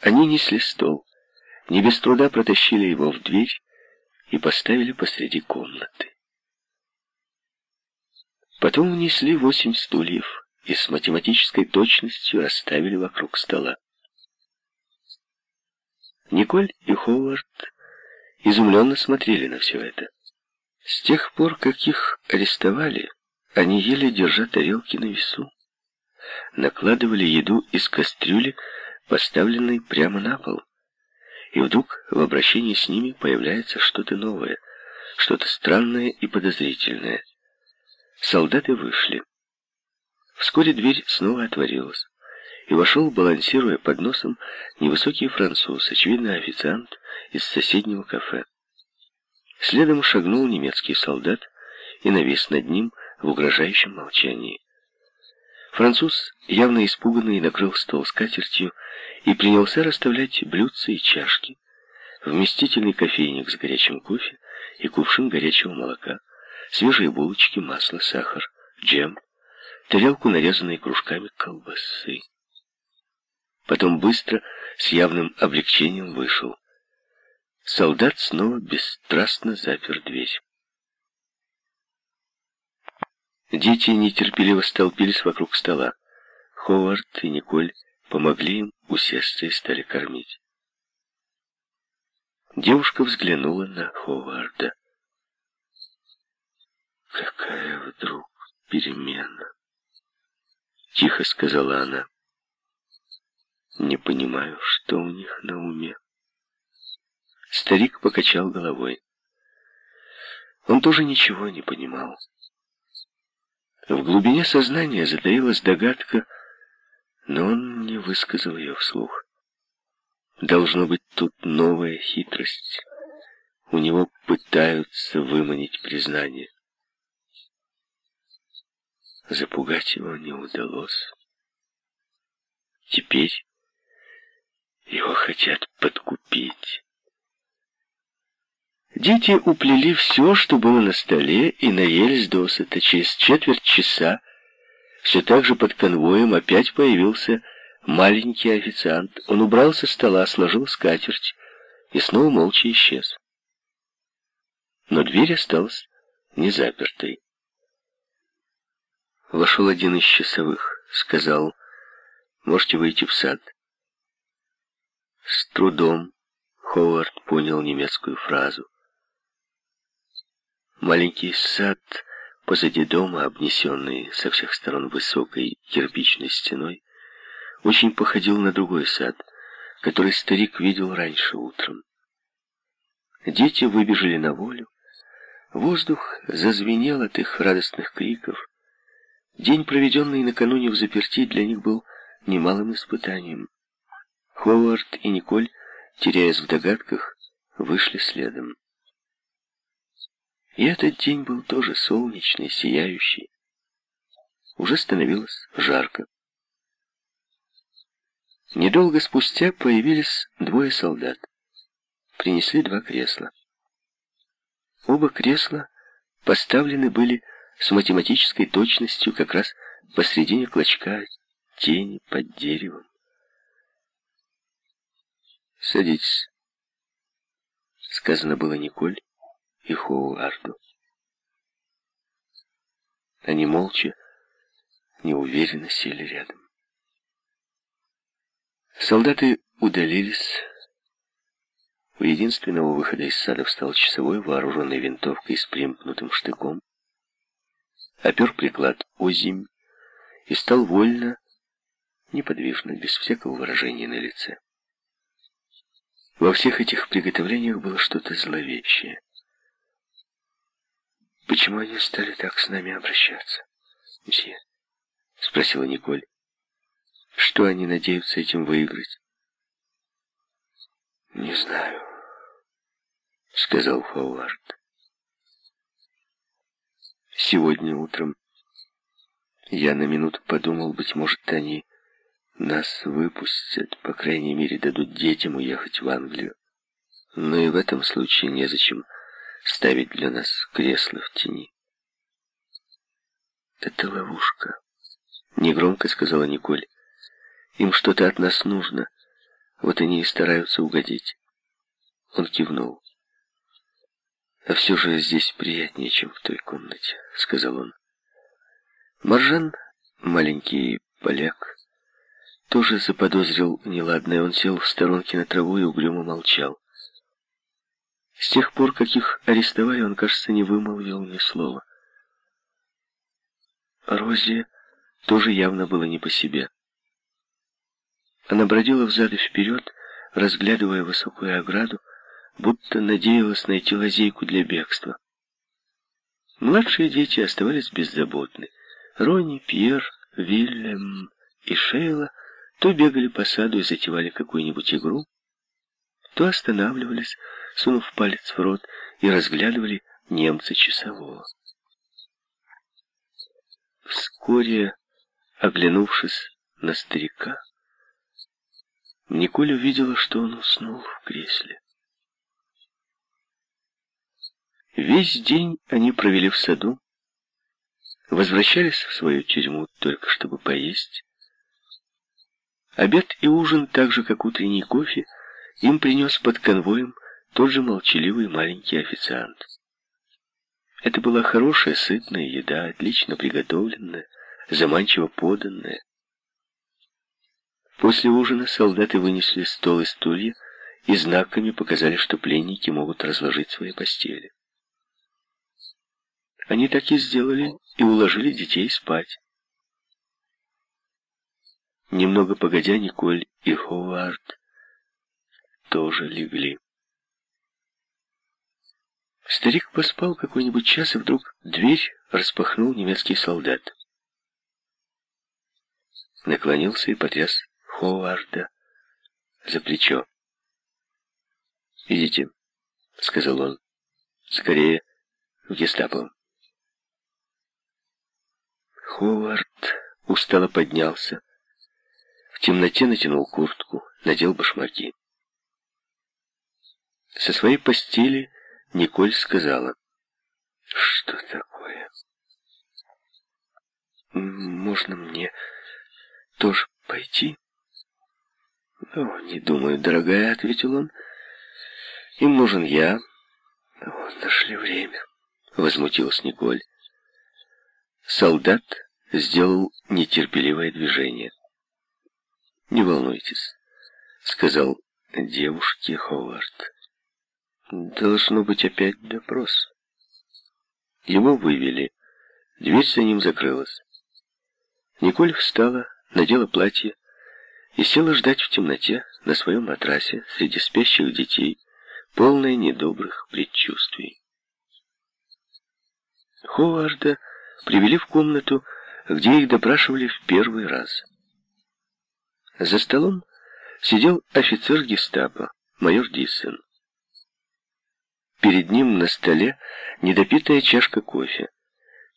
Они несли стол, не без труда протащили его в дверь и поставили посреди комнаты. Потом внесли восемь стульев и с математической точностью расставили вокруг стола. Николь и Ховард изумленно смотрели на все это. С тех пор, как их арестовали, они ели, держа тарелки на весу. Накладывали еду из кастрюли, поставленной прямо на пол. И вдруг в обращении с ними появляется что-то новое, что-то странное и подозрительное. Солдаты вышли. Вскоре дверь снова отворилась, и вошел, балансируя под носом, невысокий француз, очевидно официант из соседнего кафе. Следом шагнул немецкий солдат и навис над ним в угрожающем молчании. Француз, явно испуганный, накрыл стол скатертью и принялся расставлять блюдца и чашки, вместительный кофейник с горячим кофе и кувшин горячего молока, свежие булочки, масло, сахар, джем, тарелку, нарезанной кружками колбасы. Потом быстро, с явным облегчением вышел. Солдат снова бесстрастно запер дверь. Дети нетерпеливо столпились вокруг стола. Ховард и Николь помогли им усесться и стали кормить. Девушка взглянула на Ховарда. «Какая вдруг перемена!» Тихо сказала она. «Не понимаю, что у них на уме». Старик покачал головой. Он тоже ничего не понимал. В глубине сознания затаилась догадка, но он не высказал ее вслух. Должно быть тут новая хитрость. У него пытаются выманить признание. Запугать его не удалось. Теперь его хотят подкупить. Дети уплели все, что было на столе, и наелись досыта. Через четверть часа, все так же под конвоем, опять появился маленький официант. Он убрал со стола, сложил скатерть и снова молча исчез. Но дверь осталась незапертой. Вошел один из часовых, сказал, «Можете выйти в сад». С трудом Ховард понял немецкую фразу. Маленький сад позади дома, обнесенный со всех сторон высокой кирпичной стеной, очень походил на другой сад, который старик видел раньше утром. Дети выбежали на волю, воздух зазвенел от их радостных криков, День, проведенный накануне в заперти, для них был немалым испытанием. Ховард и Николь, теряясь в догадках, вышли следом. И этот день был тоже солнечный, сияющий. Уже становилось жарко. Недолго спустя появились двое солдат. Принесли два кресла. Оба кресла поставлены были с математической точностью как раз посредине клочка тени под деревом. «Садитесь», — сказано было Николь и Хоуарду. Они молча, неуверенно сели рядом. Солдаты удалились. У единственного выхода из сада встал часовой, вооруженный винтовкой с примкнутым штыком опер приклад озимь и стал вольно, неподвижно, без всякого выражения на лице. Во всех этих приготовлениях было что-то зловещее. «Почему они стали так с нами обращаться, мсье?» — спросила Николь. «Что они надеются этим выиграть?» «Не знаю», — сказал Фауард. Сегодня утром я на минуту подумал, быть может, они нас выпустят, по крайней мере, дадут детям уехать в Англию. Но и в этом случае незачем ставить для нас кресло в тени. «Это ловушка», — негромко сказала Николь. «Им что-то от нас нужно. Вот они и стараются угодить. Он кивнул. «А все же здесь приятнее, чем в той комнате», — сказал он. Маржан, маленький поляк, тоже заподозрил неладное. Он сел в сторонке на траву и угрюмо молчал. С тех пор, как их арестовали, он, кажется, не вымолвил ни слова. Розе тоже явно было не по себе. Она бродила взад и вперед, разглядывая высокую ограду, будто надеялась найти лазейку для бегства. Младшие дети оставались беззаботны. Рони, Пьер, Вильям и Шейла то бегали по саду и затевали какую-нибудь игру, то останавливались, сунув палец в рот, и разглядывали немца часового. Вскоре, оглянувшись на старика, Николь увидела, что он уснул в кресле. Весь день они провели в саду, возвращались в свою тюрьму только чтобы поесть. Обед и ужин, так же как утренний кофе, им принес под конвоем тот же молчаливый маленький официант. Это была хорошая, сытная еда, отлично приготовленная, заманчиво поданная. После ужина солдаты вынесли стол и стулья и знаками показали, что пленники могут разложить свои постели. Они так и сделали и уложили детей спать. Немного погодя, Николь и Ховард тоже легли. Старик поспал какой-нибудь час, и вдруг дверь распахнул немецкий солдат. Наклонился и потряс Ховарда за плечо. «Идите», — сказал он, — «скорее в гестапо». Ховард устало поднялся, в темноте натянул куртку, надел башмаки. Со своей постели Николь сказала, «Что такое? Можно мне тоже пойти?» «О, не думаю, дорогая», — ответил он. «Им нужен я». «Вот, нашли время», — возмутилась Николь. Солдат сделал нетерпеливое движение. «Не волнуйтесь», — сказал девушке Ховард. Должно быть опять допрос. Его вывели. Дверь за ним закрылась. Николь встала, надела платье и села ждать в темноте на своем матрасе среди спящих детей, полной недобрых предчувствий. Ховарда привели в комнату, где их допрашивали в первый раз. За столом сидел офицер гестапо, майор Диссен. Перед ним на столе недопитая чашка кофе.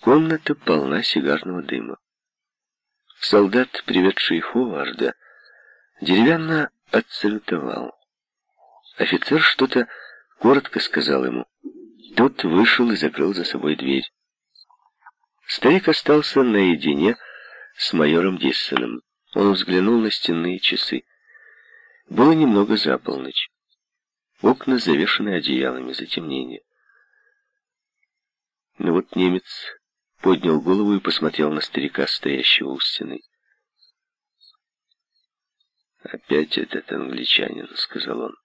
Комната полна сигарного дыма. Солдат, приведший Ховарда, деревянно отсалютовал. Офицер что-то коротко сказал ему. Тот вышел и закрыл за собой дверь. Старик остался наедине с майором Диссоном. Он взглянул на стенные часы. Было немного за полночь. Окна завешены одеялами, затемнение. Но вот немец поднял голову и посмотрел на старика, стоящего у стены. «Опять этот англичанин», — сказал он.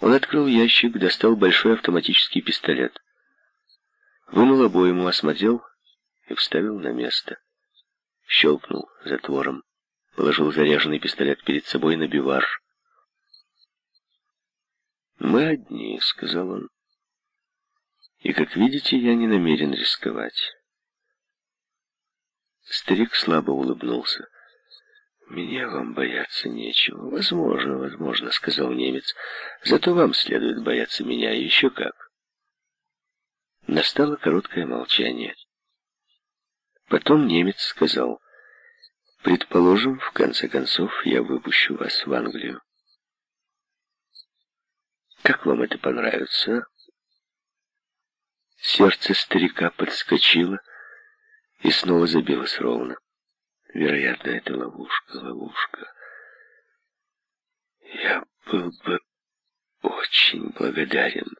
Он открыл ящик, достал большой автоматический пистолет. Вынул обойму, осмотрел и вставил на место. Щелкнул затвором. Положил заряженный пистолет перед собой на бивар. «Мы одни», — сказал он. «И, как видите, я не намерен рисковать». Старик слабо улыбнулся. «Меня вам бояться нечего. Возможно, возможно», — сказал немец. «Зато вам следует бояться меня, еще как». Настало короткое молчание. Потом немец сказал, «Предположим, в конце концов, я выпущу вас в Англию. Как вам это понравится? Сердце старика подскочило и снова забилось ровно. Вероятно, это ловушка, ловушка. был бы очень благодарен,